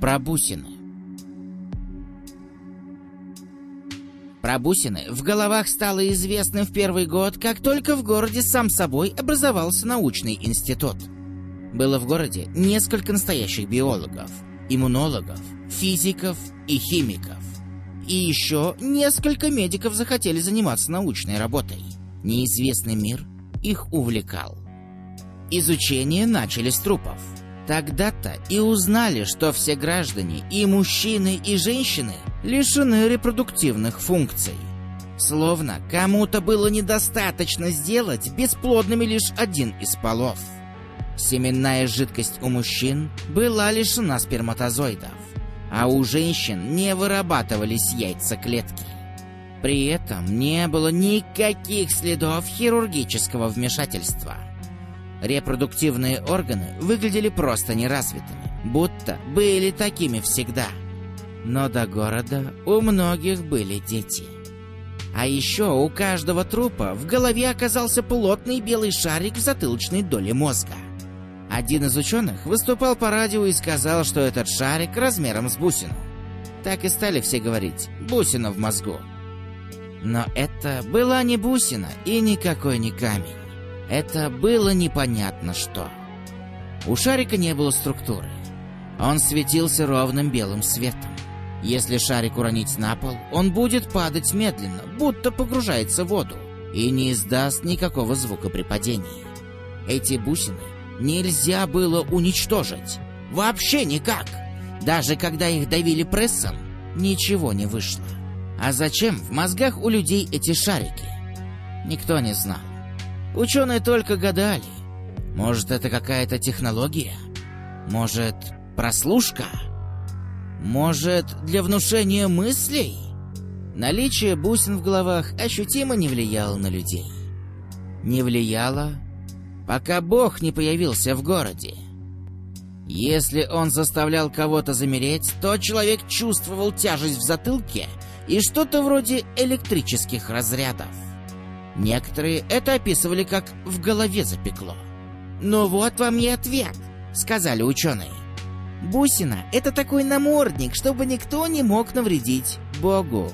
Про бусины. Про бусины в головах стало известно в первый год, как только в городе сам собой образовался научный институт. Было в городе несколько настоящих биологов, иммунологов, физиков и химиков. И еще несколько медиков захотели заниматься научной работой. Неизвестный мир их увлекал. Изучение начали с трупов. Тогда-то и узнали, что все граждане, и мужчины, и женщины, лишены репродуктивных функций. Словно кому-то было недостаточно сделать бесплодными лишь один из полов. Семенная жидкость у мужчин была лишена сперматозоидов, а у женщин не вырабатывались яйцеклетки. При этом не было никаких следов хирургического вмешательства. Репродуктивные органы выглядели просто неразвитыми, будто были такими всегда. Но до города у многих были дети. А еще у каждого трупа в голове оказался плотный белый шарик в затылочной доле мозга. Один из ученых выступал по радио и сказал, что этот шарик размером с бусину. Так и стали все говорить «бусина в мозгу». Но это была не бусина и никакой не камень. Это было непонятно что. У шарика не было структуры. Он светился ровным белым светом. Если шарик уронить на пол, он будет падать медленно, будто погружается в воду, и не издаст никакого звука при падении. Эти бусины нельзя было уничтожить. Вообще никак. Даже когда их давили прессом, ничего не вышло. А зачем в мозгах у людей эти шарики? Никто не знал. Ученые только гадали. Может, это какая-то технология? Может, прослушка? Может, для внушения мыслей? Наличие бусин в головах ощутимо не влияло на людей. Не влияло, пока Бог не появился в городе. Если он заставлял кого-то замереть, то человек чувствовал тяжесть в затылке и что-то вроде электрических разрядов. Некоторые это описывали как «в голове запекло». «Ну вот вам и ответ», — сказали ученые. Бусина — это такой намордник, чтобы никто не мог навредить Богу.